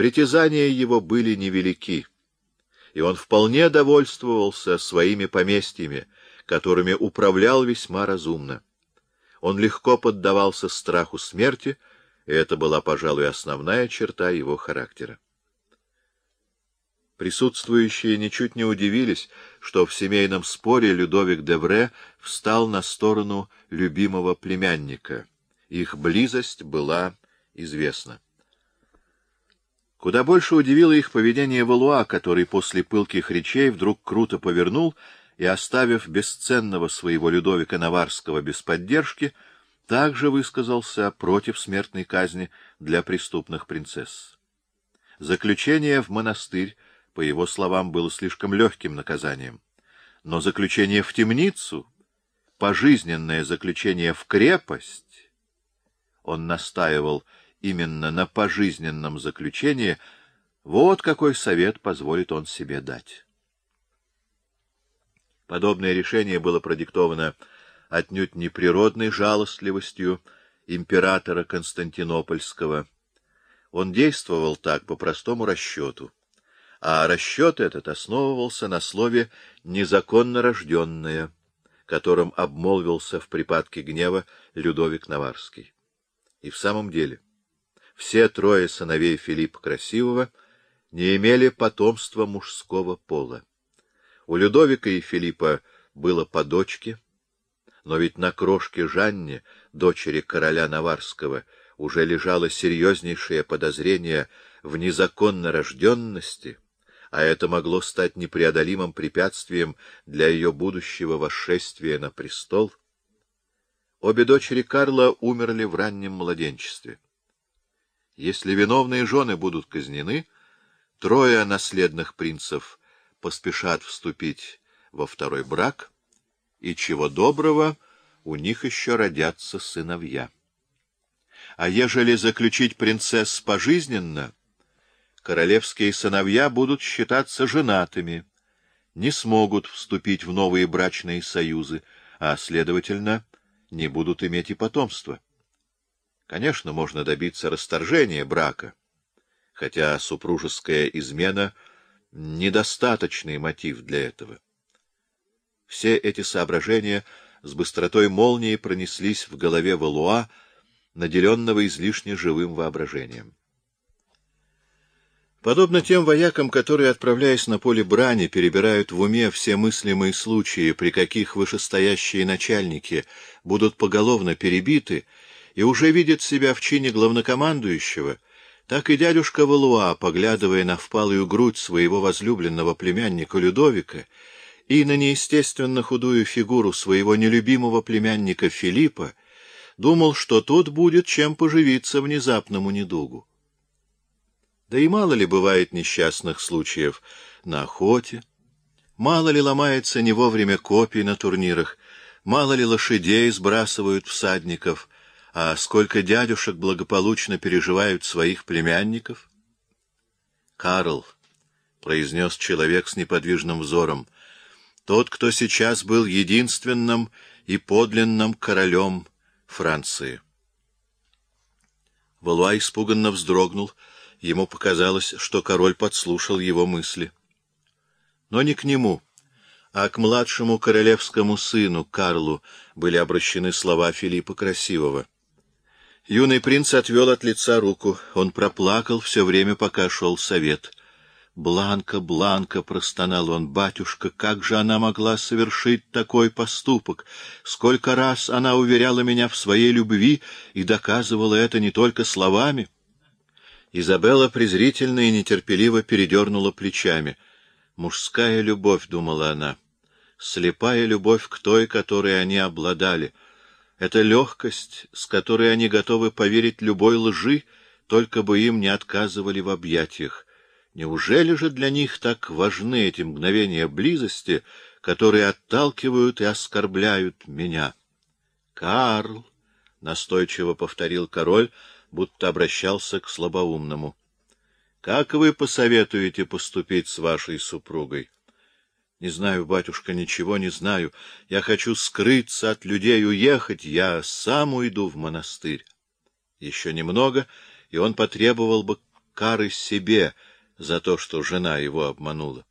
Притязания его были невелики, и он вполне довольствовался своими поместьями, которыми управлял весьма разумно. Он легко поддавался страху смерти, и это была, пожалуй, основная черта его характера. Присутствующие ничуть не удивились, что в семейном споре Людовик Девре встал на сторону любимого племянника. Их близость была известна. Куда больше удивило их поведение Валуа, который после пылких речей вдруг круто повернул и, оставив бесценного своего Людовика Наварского без поддержки, также высказался против смертной казни для преступных принцесс. Заключение в монастырь по его словам, было слишком легким наказанием. Но заключение в темницу, пожизненное заключение в крепость, он настаивал именно на пожизненном заключении, вот какой совет позволит он себе дать. Подобное решение было продиктовано отнюдь не природной жалостливостью императора Константинопольского. Он действовал так по простому расчету а расчет этот основывался на слове «незаконно рожденное», которым обмолвился в припадке гнева Людовик Наварский. И в самом деле, все трое сыновей Филиппа Красивого не имели потомства мужского пола. У Людовика и Филиппа было по дочке, но ведь на крошке Жанне, дочери короля Наварского, уже лежало серьезнейшее подозрение в незаконно рожденности — а это могло стать непреодолимым препятствием для ее будущего восшествия на престол, обе дочери Карла умерли в раннем младенчестве. Если виновные жены будут казнены, трое наследных принцев поспешат вступить во второй брак, и чего доброго, у них еще родятся сыновья. А ежели заключить принцесс пожизненно — королевские сыновья будут считаться женатыми, не смогут вступить в новые брачные союзы, а, следовательно, не будут иметь и потомства. Конечно, можно добиться расторжения брака, хотя супружеская измена — недостаточный мотив для этого. Все эти соображения с быстротой молнии пронеслись в голове Валуа, наделенного излишне живым воображением. Подобно тем воякам, которые, отправляясь на поле брани, перебирают в уме все мыслимые случаи, при каких вышестоящие начальники будут поголовно перебиты, и уже видят себя в чине главнокомандующего, так и дядюшка Валуа, поглядывая на впалую грудь своего возлюбленного племянника Людовика и на неестественно худую фигуру своего нелюбимого племянника Филиппа, думал, что тот будет чем поживиться внезапному недугу. Да и мало ли бывает несчастных случаев на охоте, мало ли ломается не вовремя копий на турнирах, мало ли лошадей сбрасывают всадников, а сколько дядюшек благополучно переживают своих племянников. «Карл», — произнес человек с неподвижным взором, — «тот, кто сейчас был единственным и подлинным королем Франции». Валуа испуганно вздрогнул — Ему показалось, что король подслушал его мысли. Но не к нему, а к младшему королевскому сыну Карлу были обращены слова Филиппа Красивого. Юный принц отвел от лица руку. Он проплакал все время, пока шел совет. «Бланка, Бланка!» — простонал он. «Батюшка, как же она могла совершить такой поступок? Сколько раз она уверяла меня в своей любви и доказывала это не только словами!» Изабелла презрительно и нетерпеливо передернула плечами. «Мужская любовь», — думала она, — «слепая любовь к той, которой они обладали. Это легкость, с которой они готовы поверить любой лжи, только бы им не отказывали в объятиях. Неужели же для них так важны эти мгновения близости, которые отталкивают и оскорбляют меня?» «Карл», — настойчиво повторил король, — будто обращался к слабоумному. — Как вы посоветуете поступить с вашей супругой? — Не знаю, батюшка, ничего не знаю. Я хочу скрыться от людей, уехать. Я сам уйду в монастырь. Еще немного, и он потребовал бы кары себе за то, что жена его обманула.